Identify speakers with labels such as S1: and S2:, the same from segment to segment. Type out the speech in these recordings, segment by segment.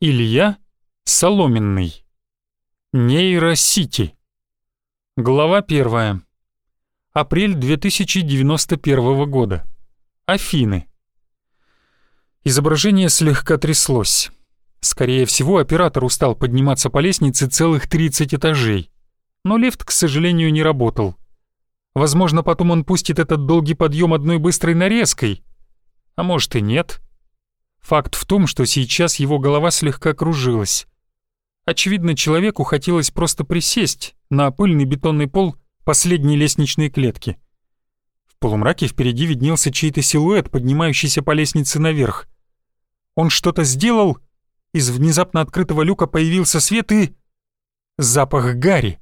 S1: Илья Соломенный. Нейросити. Глава первая. Апрель 2091 года. Афины. Изображение слегка тряслось. Скорее всего, оператор устал подниматься по лестнице целых 30 этажей. Но лифт, к сожалению, не работал. Возможно, потом он пустит этот долгий подъем одной быстрой нарезкой. А может и нет. Факт в том, что сейчас его голова слегка кружилась. Очевидно, человеку хотелось просто присесть на пыльный бетонный пол последней лестничной клетки. В полумраке впереди виднелся чей-то силуэт, поднимающийся по лестнице наверх. Он что-то сделал, из внезапно открытого люка появился свет и... Запах гари.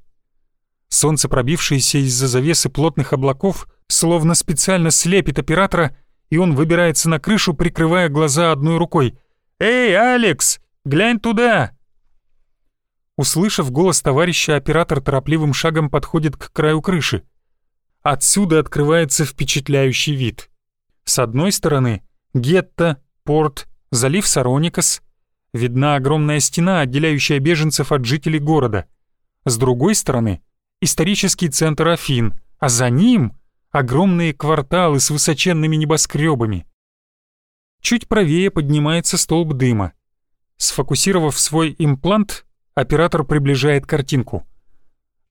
S1: Солнце, пробившееся из-за завесы плотных облаков, словно специально слепит оператора, и он выбирается на крышу, прикрывая глаза одной рукой. «Эй, Алекс, глянь туда!» Услышав голос товарища, оператор торопливым шагом подходит к краю крыши. Отсюда открывается впечатляющий вид. С одной стороны — гетто, порт, залив Сароникас. Видна огромная стена, отделяющая беженцев от жителей города. С другой стороны — исторический центр Афин, а за ним — огромные кварталы с высоченными небоскребами. Чуть правее поднимается столб дыма. Сфокусировав свой имплант, Оператор приближает картинку.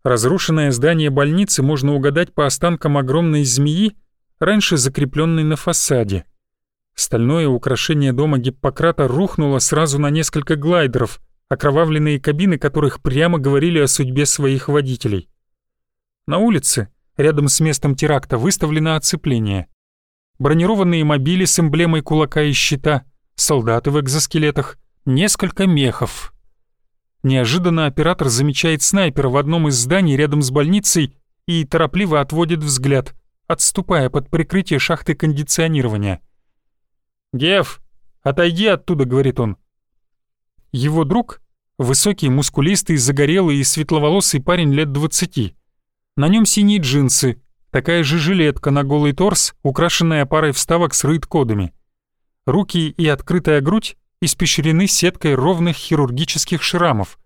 S1: Разрушенное здание больницы можно угадать по останкам огромной змеи, раньше закрепленной на фасаде. Стальное украшение дома Гиппократа рухнуло сразу на несколько глайдеров, окровавленные кабины которых прямо говорили о судьбе своих водителей. На улице, рядом с местом теракта, выставлено оцепление. Бронированные мобили с эмблемой кулака и щита, солдаты в экзоскелетах, несколько мехов, Неожиданно оператор замечает снайпера в одном из зданий рядом с больницей и торопливо отводит взгляд, отступая под прикрытие шахты кондиционирования. «Геф, отойди оттуда», — говорит он. Его друг — высокий, мускулистый, загорелый и светловолосый парень лет двадцати. На нем синие джинсы, такая же жилетка на голый торс, украшенная парой вставок с рейд-кодами. Руки и открытая грудь испещрены сеткой ровных хирургических шрамов.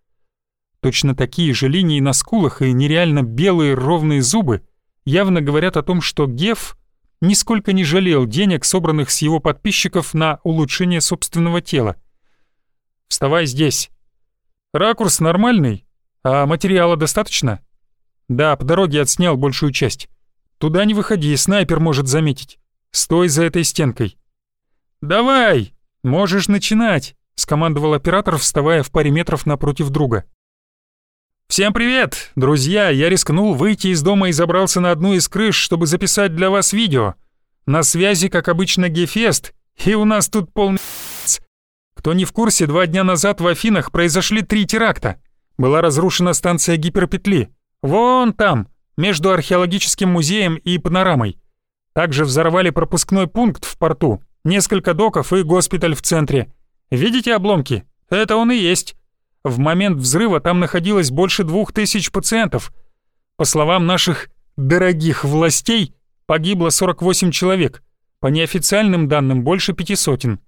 S1: Точно такие же линии на скулах и нереально белые ровные зубы явно говорят о том, что Геф нисколько не жалел денег, собранных с его подписчиков на улучшение собственного тела. «Вставай здесь. Ракурс нормальный, а материала достаточно?» «Да, по дороге отснял большую часть. Туда не выходи, снайпер может заметить. Стой за этой стенкой». «Давай!» «Можешь начинать», — скомандовал оператор, вставая в паре метров напротив друга. «Всем привет, друзья! Я рискнул выйти из дома и забрался на одну из крыш, чтобы записать для вас видео. На связи, как обычно, Гефест, и у нас тут полный Кто не в курсе, два дня назад в Афинах произошли три теракта. Была разрушена станция гиперпетли. Вон там, между археологическим музеем и панорамой. Также взорвали пропускной пункт в порту, несколько доков и госпиталь в центре. Видите обломки? Это он и есть. В момент взрыва там находилось больше двух тысяч пациентов. По словам наших «дорогих властей», погибло 48 человек. По неофициальным данным, больше пяти сотен.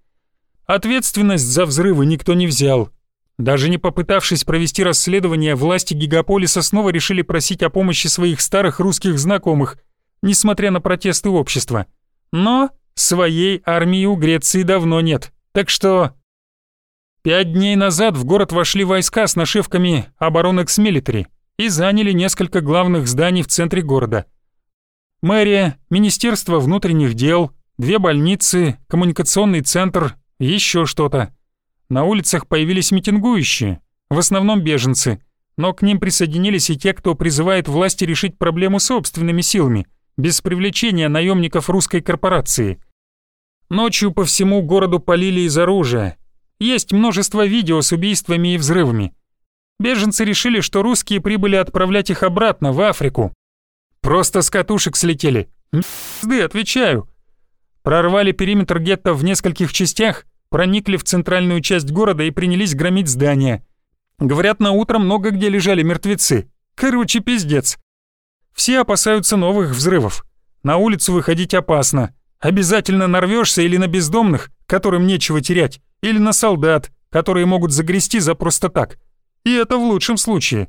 S1: Ответственность за взрывы никто не взял. Даже не попытавшись провести расследование, власти гигаполиса снова решили просить о помощи своих старых русских знакомых, несмотря на протесты общества. Но Своей армии у Греции давно нет, так что... Пять дней назад в город вошли войска с нашивками «Оборона Эксмилитари» и заняли несколько главных зданий в центре города. Мэрия, Министерство внутренних дел, две больницы, коммуникационный центр, еще что-то. На улицах появились митингующие, в основном беженцы, но к ним присоединились и те, кто призывает власти решить проблему собственными силами – без привлечения наемников русской корпорации. Ночью по всему городу полили из оружия. Есть множество видео с убийствами и взрывами. Беженцы решили, что русские прибыли отправлять их обратно, в Африку. Просто с катушек слетели. Мзды, отвечаю. Прорвали периметр гетто в нескольких частях, проникли в центральную часть города и принялись громить здания. Говорят, на утро много где лежали мертвецы. Короче, пиздец. Все опасаются новых взрывов. На улицу выходить опасно. Обязательно нарвешься или на бездомных, которым нечего терять, или на солдат, которые могут загрести за просто так. И это в лучшем случае.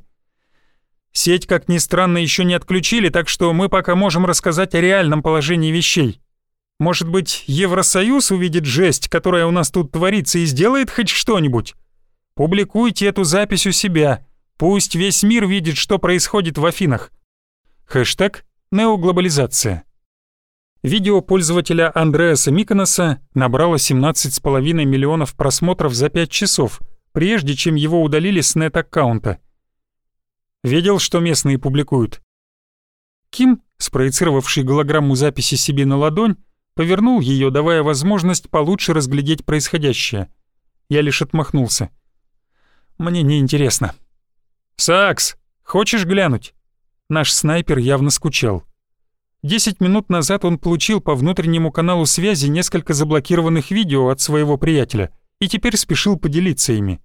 S1: Сеть, как ни странно, еще не отключили, так что мы пока можем рассказать о реальном положении вещей. Может быть, Евросоюз увидит жесть, которая у нас тут творится, и сделает хоть что-нибудь? Публикуйте эту запись у себя. Пусть весь мир видит, что происходит в Афинах. Хэштег «Неоглобализация». Видео пользователя Андреаса Миконоса набрало 17,5 миллионов просмотров за 5 часов, прежде чем его удалили с нет-аккаунта. Видел, что местные публикуют? Ким, спроецировавший голограмму записи себе на ладонь, повернул ее, давая возможность получше разглядеть происходящее. Я лишь отмахнулся. «Мне не интересно. «Сакс, хочешь глянуть?» Наш снайпер явно скучал. Десять минут назад он получил по внутреннему каналу связи несколько заблокированных видео от своего приятеля и теперь спешил поделиться ими.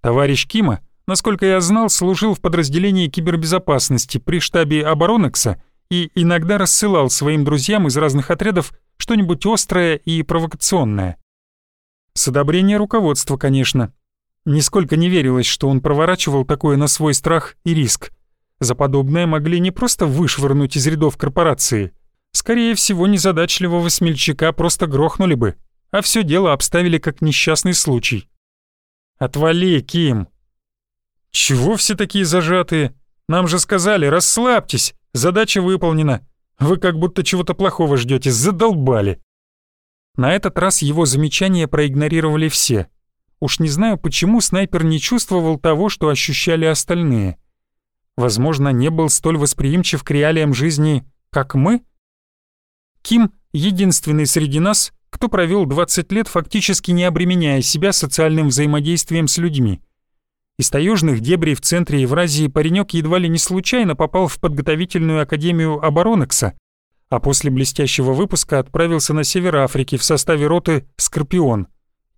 S1: Товарищ Кима, насколько я знал, служил в подразделении кибербезопасности при штабе Оборонекса и иногда рассылал своим друзьям из разных отрядов что-нибудь острое и провокационное. С одобрения руководства, конечно. Нисколько не верилось, что он проворачивал такое на свой страх и риск. За подобное могли не просто вышвырнуть из рядов корпорации. Скорее всего, незадачливого смельчака просто грохнули бы, а все дело обставили как несчастный случай. «Отвали, Ким!» «Чего все такие зажатые? Нам же сказали, расслабьтесь, задача выполнена. Вы как будто чего-то плохого ждете, задолбали!» На этот раз его замечания проигнорировали все. Уж не знаю, почему снайпер не чувствовал того, что ощущали остальные — возможно, не был столь восприимчив к реалиям жизни, как мы? Ким — единственный среди нас, кто провел 20 лет, фактически не обременяя себя социальным взаимодействием с людьми. Из таежных дебрей в центре Евразии паренек едва ли не случайно попал в подготовительную академию Оборонекса, а после блестящего выпуска отправился на север Африки в составе роты «Скорпион».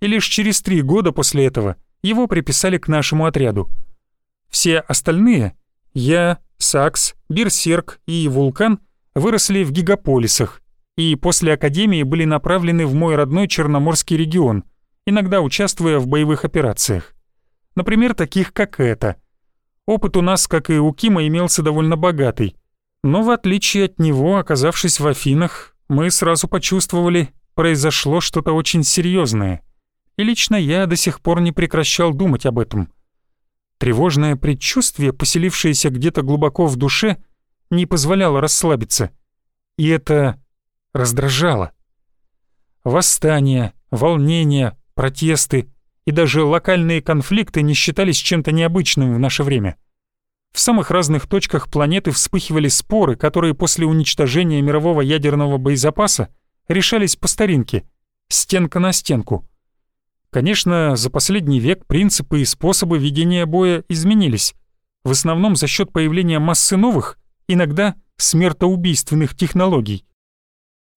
S1: И лишь через три года после этого его приписали к нашему отряду. Все остальные я, Сакс, Берсерк и Вулкан выросли в гигаполисах и после Академии были направлены в мой родной Черноморский регион, иногда участвуя в боевых операциях. Например, таких как это. Опыт у нас, как и у Кима, имелся довольно богатый. Но в отличие от него, оказавшись в Афинах, мы сразу почувствовали, произошло что-то очень серьезное. И лично я до сих пор не прекращал думать об этом. Тревожное предчувствие, поселившееся где-то глубоко в душе, не позволяло расслабиться. И это раздражало. Восстания, волнения, протесты и даже локальные конфликты не считались чем-то необычным в наше время. В самых разных точках планеты вспыхивали споры, которые после уничтожения мирового ядерного боезапаса решались по старинке, стенка на стенку — Конечно, за последний век принципы и способы ведения боя изменились, в основном за счет появления массы новых, иногда смертоубийственных технологий.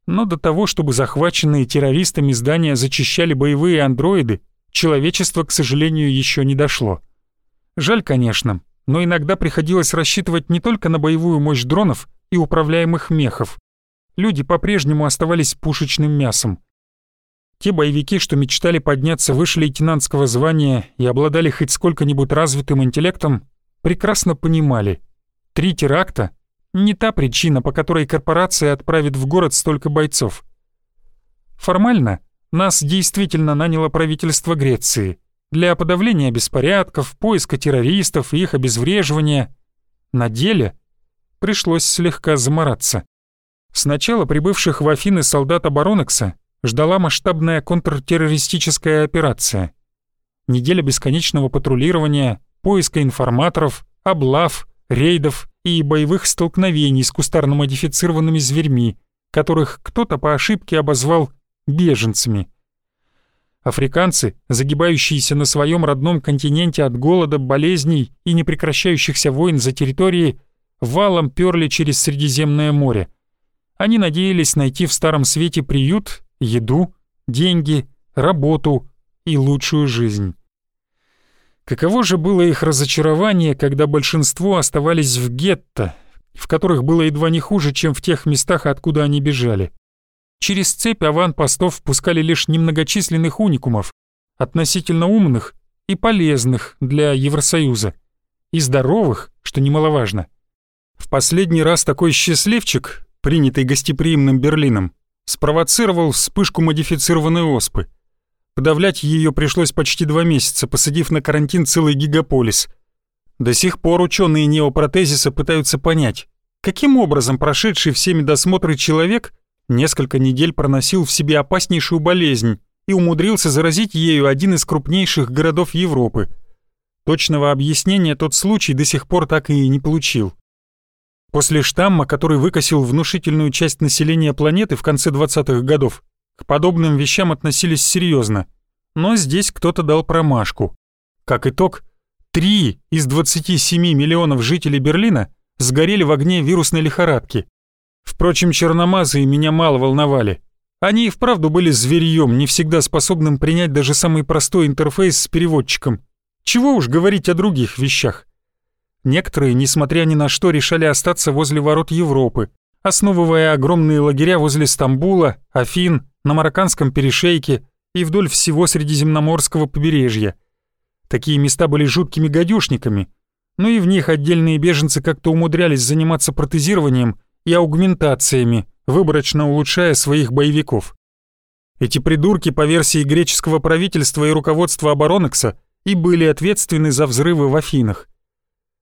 S1: Но до того, чтобы захваченные террористами здания зачищали боевые андроиды, человечество, к сожалению, еще не дошло. Жаль, конечно, но иногда приходилось рассчитывать не только на боевую мощь дронов и управляемых мехов. Люди по-прежнему оставались пушечным мясом. Те боевики, что мечтали подняться выше лейтенантского звания и обладали хоть сколько-нибудь развитым интеллектом, прекрасно понимали. Три теракта — не та причина, по которой корпорация отправит в город столько бойцов. Формально нас действительно наняло правительство Греции для подавления беспорядков, поиска террористов и их обезвреживания. На деле пришлось слегка замораться. Сначала прибывших в Афины солдат Оборонекса ждала масштабная контртеррористическая операция. Неделя бесконечного патрулирования, поиска информаторов, облав, рейдов и боевых столкновений с кустарно-модифицированными зверьми, которых кто-то по ошибке обозвал беженцами. Африканцы, загибающиеся на своем родном континенте от голода, болезней и непрекращающихся войн за территории, валом перли через Средиземное море. Они надеялись найти в Старом Свете приют еду, деньги, работу и лучшую жизнь. Каково же было их разочарование, когда большинство оставались в гетто, в которых было едва не хуже, чем в тех местах, откуда они бежали. Через цепь аванпостов пускали лишь немногочисленных уникумов, относительно умных и полезных для Евросоюза, и здоровых, что немаловажно. В последний раз такой счастливчик, принятый гостеприимным Берлином, спровоцировал вспышку модифицированной оспы. Подавлять ее пришлось почти два месяца, посадив на карантин целый гигаполис. До сих пор ученые неопротезиса пытаются понять, каким образом прошедший всеми досмотры человек несколько недель проносил в себе опаснейшую болезнь и умудрился заразить ею один из крупнейших городов Европы. Точного объяснения тот случай до сих пор так и не получил. После штамма, который выкосил внушительную часть населения планеты в конце 20-х годов, к подобным вещам относились серьезно. Но здесь кто-то дал промашку. Как итог, три из 27 миллионов жителей Берлина сгорели в огне вирусной лихорадки. Впрочем, черномазые меня мало волновали. Они и вправду были зверьем, не всегда способным принять даже самый простой интерфейс с переводчиком. Чего уж говорить о других вещах. Некоторые, несмотря ни на что, решали остаться возле ворот Европы, основывая огромные лагеря возле Стамбула, Афин, на Марокканском перешейке и вдоль всего Средиземноморского побережья. Такие места были жуткими гадюшниками, но и в них отдельные беженцы как-то умудрялись заниматься протезированием и аугментациями, выборочно улучшая своих боевиков. Эти придурки, по версии греческого правительства и руководства Оборонекса, и были ответственны за взрывы в Афинах.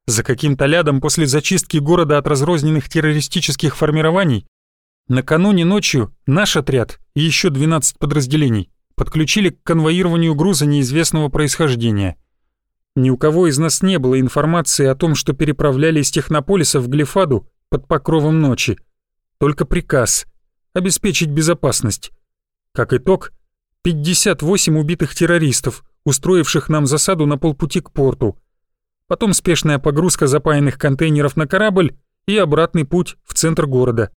S1: За каким-то лядом после зачистки города от разрозненных террористических формирований накануне ночью наш отряд и еще 12 подразделений подключили к конвоированию груза неизвестного происхождения. Ни у кого из нас не было информации о том, что переправляли из Технополиса в Глифаду под покровом ночи. Только приказ — обеспечить безопасность. Как итог, 58 убитых террористов, устроивших нам засаду на полпути к порту — потом спешная погрузка запаянных контейнеров на корабль и обратный путь в центр города.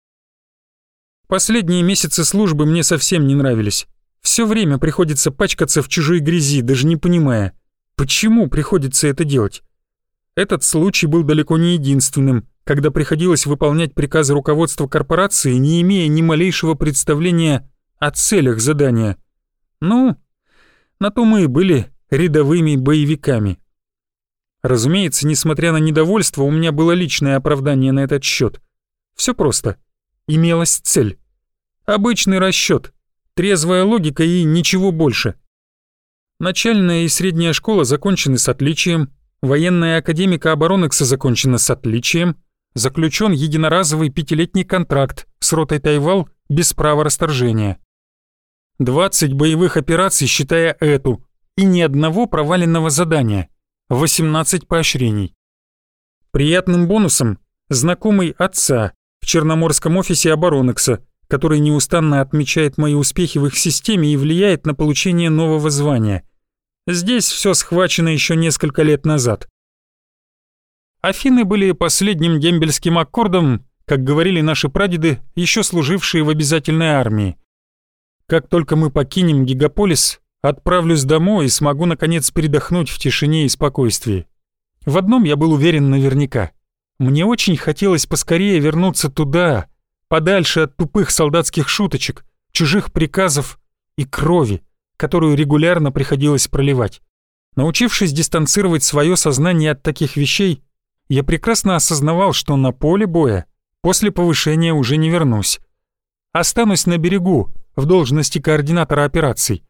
S1: Последние месяцы службы мне совсем не нравились. Все время приходится пачкаться в чужой грязи, даже не понимая, почему приходится это делать. Этот случай был далеко не единственным, когда приходилось выполнять приказы руководства корпорации, не имея ни малейшего представления о целях задания. Ну, на то мы и были рядовыми боевиками. Разумеется, несмотря на недовольство, у меня было личное оправдание на этот счет. Все просто. Имелась цель. Обычный расчет, трезвая логика и ничего больше. Начальная и средняя школа закончены с отличием, военная академика оборонекса закончена с отличием, заключен единоразовый пятилетний контракт с ротой Тайвал без права расторжения. 20 боевых операций, считая эту, и ни одного проваленного задания — 18 поощрений. Приятным бонусом знакомый отца в Черноморском офисе Оборонекса, который неустанно отмечает мои успехи в их системе и влияет на получение нового звания. Здесь все схвачено еще несколько лет назад. Афины были последним дембельским аккордом, как говорили наши прадеды, еще служившие в обязательной армии. Как только мы покинем Гигаполис, Отправлюсь домой и смогу наконец передохнуть в тишине и спокойствии. В одном я был уверен наверняка. Мне очень хотелось поскорее вернуться туда, подальше от тупых солдатских шуточек, чужих приказов и крови, которую регулярно приходилось проливать. Научившись дистанцировать свое сознание от таких вещей, я прекрасно осознавал, что на поле боя после повышения уже не вернусь. Останусь на берегу, в должности координатора операций.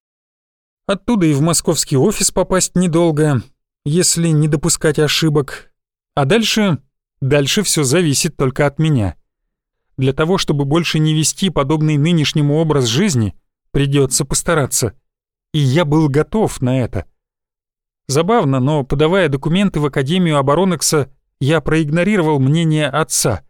S1: Оттуда и в московский офис попасть недолго, если не допускать ошибок. А дальше... Дальше все зависит только от меня. Для того, чтобы больше не вести подобный нынешнему образ жизни, придется постараться. И я был готов на это. Забавно, но подавая документы в Академию Оборонекса, я проигнорировал мнение отца.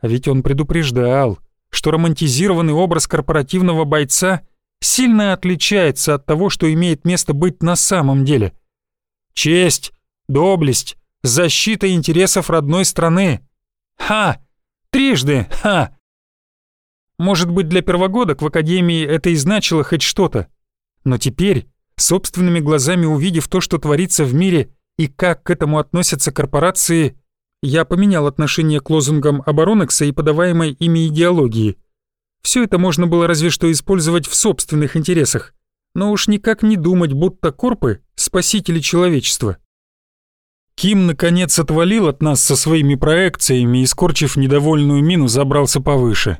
S1: А ведь он предупреждал, что романтизированный образ корпоративного бойца — сильно отличается от того, что имеет место быть на самом деле. Честь, доблесть, защита интересов родной страны. Ха! Трижды, ха! Может быть, для первогодок в Академии это и значило хоть что-то. Но теперь, собственными глазами увидев то, что творится в мире и как к этому относятся корпорации, я поменял отношение к лозунгам Оборонекса и подаваемой ими идеологии – все это можно было разве что использовать в собственных интересах. Но уж никак не думать, будто корпы — спасители человечества. Ким, наконец, отвалил от нас со своими проекциями и, скорчив недовольную мину, забрался повыше.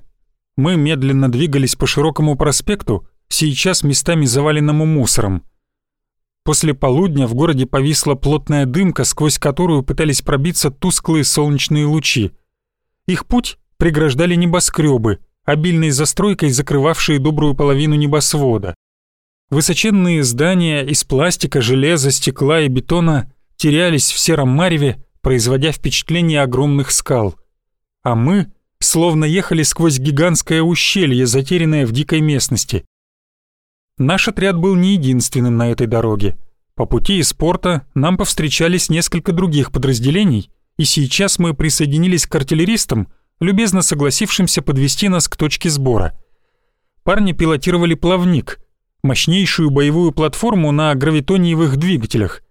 S1: Мы медленно двигались по широкому проспекту, сейчас местами заваленному мусором. После полудня в городе повисла плотная дымка, сквозь которую пытались пробиться тусклые солнечные лучи. Их путь преграждали небоскребы, обильной застройкой закрывавшие добрую половину небосвода. Высоченные здания из пластика, железа, стекла и бетона терялись в сером мареве, производя впечатление огромных скал. А мы словно ехали сквозь гигантское ущелье, затерянное в дикой местности. Наш отряд был не единственным на этой дороге. По пути из порта нам повстречались несколько других подразделений, и сейчас мы присоединились к артиллеристам, любезно согласившимся подвести нас к точке сбора. Парни пилотировали плавник, мощнейшую боевую платформу на гравитониевых двигателях.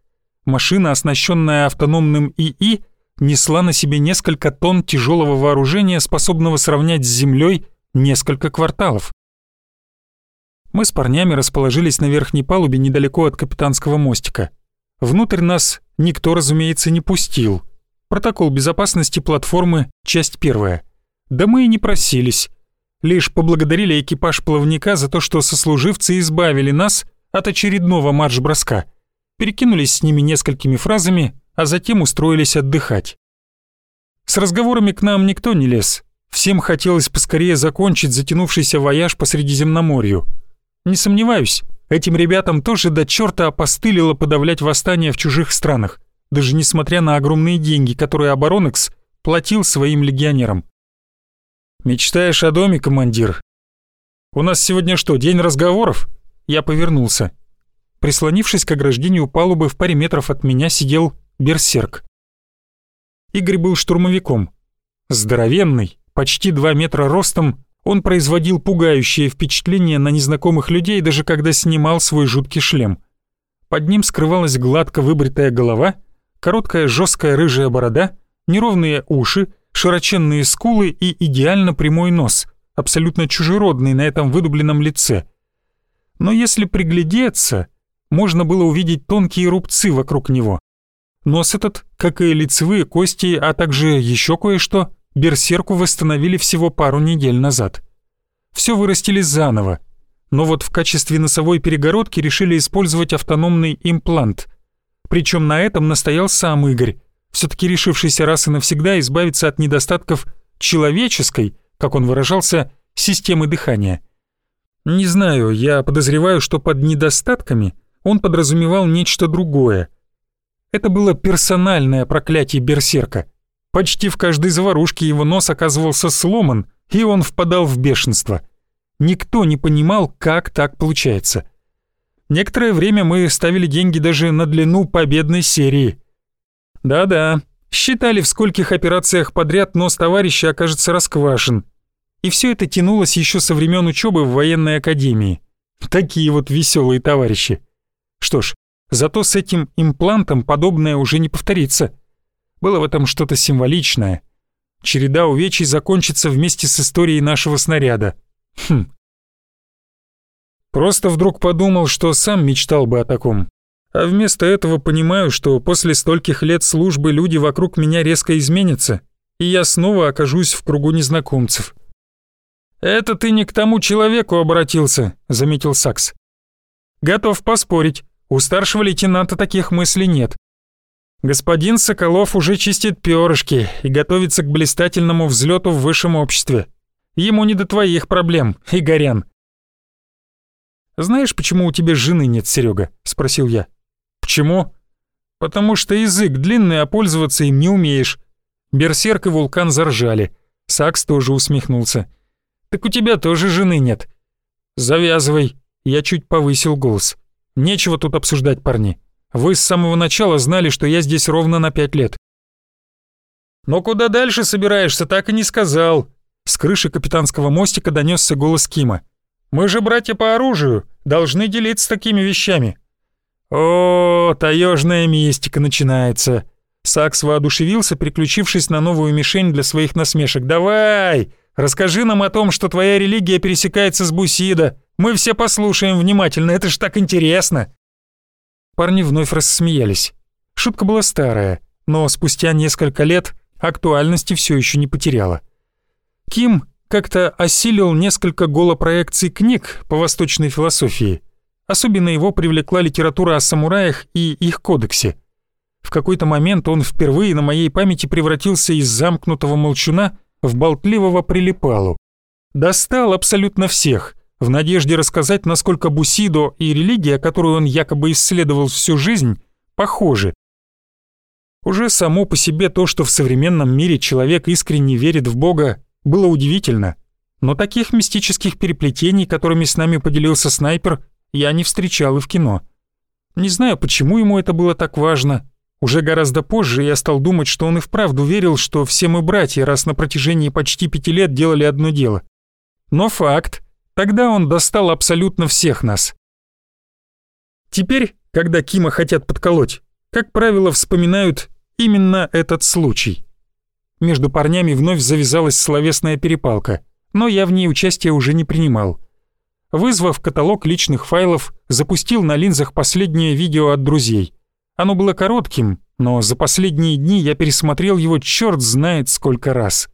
S1: Машина, оснащенная автономным ИИ, несла на себе несколько тонн тяжелого вооружения, способного сравнять с землей несколько кварталов. Мы с парнями расположились на верхней палубе недалеко от капитанского мостика. Внутрь нас никто, разумеется, не пустил. Протокол безопасности платформы, часть первая. Да мы и не просились. Лишь поблагодарили экипаж плавника за то, что сослуживцы избавили нас от очередного марш-броска. Перекинулись с ними несколькими фразами, а затем устроились отдыхать. С разговорами к нам никто не лез. Всем хотелось поскорее закончить затянувшийся вояж по Средиземноморью — не сомневаюсь, этим ребятам тоже до черта опостылило подавлять восстания в чужих странах, даже несмотря на огромные деньги, которые Оборонекс платил своим легионерам. «Мечтаешь о доме, командир?» «У нас сегодня что, день разговоров?» Я повернулся. Прислонившись к ограждению палубы в паре метров от меня сидел берсерк. Игорь был штурмовиком. Здоровенный, почти два метра ростом он производил пугающее впечатление на незнакомых людей, даже когда снимал свой жуткий шлем. Под ним скрывалась гладко выбритая голова, короткая жесткая рыжая борода, неровные уши, широченные скулы и идеально прямой нос, абсолютно чужеродный на этом выдубленном лице. Но если приглядеться, можно было увидеть тонкие рубцы вокруг него. Нос этот, как и лицевые кости, а также еще кое-что, Берсерку восстановили всего пару недель назад. Все вырастили заново, но вот в качестве носовой перегородки решили использовать автономный имплант. Причем на этом настоял сам Игорь, все-таки решившийся раз и навсегда избавиться от недостатков человеческой, как он выражался, системы дыхания. Не знаю, я подозреваю, что под недостатками он подразумевал нечто другое. Это было персональное проклятие берсерка — Почти в каждой заварушке его нос оказывался сломан, и он впадал в бешенство. Никто не понимал, как так получается. Некоторое время мы ставили деньги даже на длину победной серии. Да-да, считали, в скольких операциях подряд нос товарища окажется расквашен. И все это тянулось еще со времен учебы в военной академии. Такие вот веселые товарищи. Что ж, зато с этим имплантом подобное уже не повторится. Было в этом что-то символичное. Череда увечий закончится вместе с историей нашего снаряда. Хм. Просто вдруг подумал, что сам мечтал бы о таком. А вместо этого понимаю, что после стольких лет службы люди вокруг меня резко изменятся, и я снова окажусь в кругу незнакомцев. «Это ты не к тому человеку обратился», — заметил Сакс. «Готов поспорить, у старшего лейтенанта таких мыслей нет. Господин Соколов уже чистит перышки и готовится к блистательному взлету в высшем обществе. Ему не до твоих проблем, Игорян. «Знаешь, почему у тебя жены нет, Серега? спросил я. «Почему?» «Потому что язык длинный, а пользоваться им не умеешь». Берсерк и Вулкан заржали. Сакс тоже усмехнулся. «Так у тебя тоже жены нет». «Завязывай». Я чуть повысил голос. «Нечего тут обсуждать, парни. Вы с самого начала знали, что я здесь ровно на пять лет». «Но куда дальше собираешься, так и не сказал». С крыши капитанского мостика донесся голос Кима. «Мы же братья по оружию, должны делиться такими вещами». «О, таежная мистика начинается». Сакс воодушевился, переключившись на новую мишень для своих насмешек. «Давай, расскажи нам о том, что твоя религия пересекается с Бусида. Мы все послушаем внимательно, это ж так интересно!» Парни вновь рассмеялись. Шутка была старая, но спустя несколько лет актуальности все еще не потеряла. Ким как-то осилил несколько голопроекций книг по восточной философии. Особенно его привлекла литература о самураях и их кодексе. В какой-то момент он впервые на моей памяти превратился из замкнутого молчуна в болтливого прилипалу. Достал абсолютно всех, в надежде рассказать, насколько Бусидо и религия, которую он якобы исследовал всю жизнь, похожи. Уже само по себе то, что в современном мире человек искренне верит в Бога, было удивительно. Но таких мистических переплетений, которыми с нами поделился снайпер, я не встречал и в кино. Не знаю, почему ему это было так важно. Уже гораздо позже я стал думать, что он и вправду верил, что все мы братья, раз на протяжении почти пяти лет делали одно дело. Но факт, тогда он достал абсолютно всех нас. Теперь, когда Кима хотят подколоть, как правило, вспоминают именно этот случай. Между парнями вновь завязалась словесная перепалка, но я в ней участия уже не принимал. Вызвав каталог личных файлов, запустил на линзах последнее видео от друзей. Оно было коротким, но за последние дни я пересмотрел его черт знает сколько раз.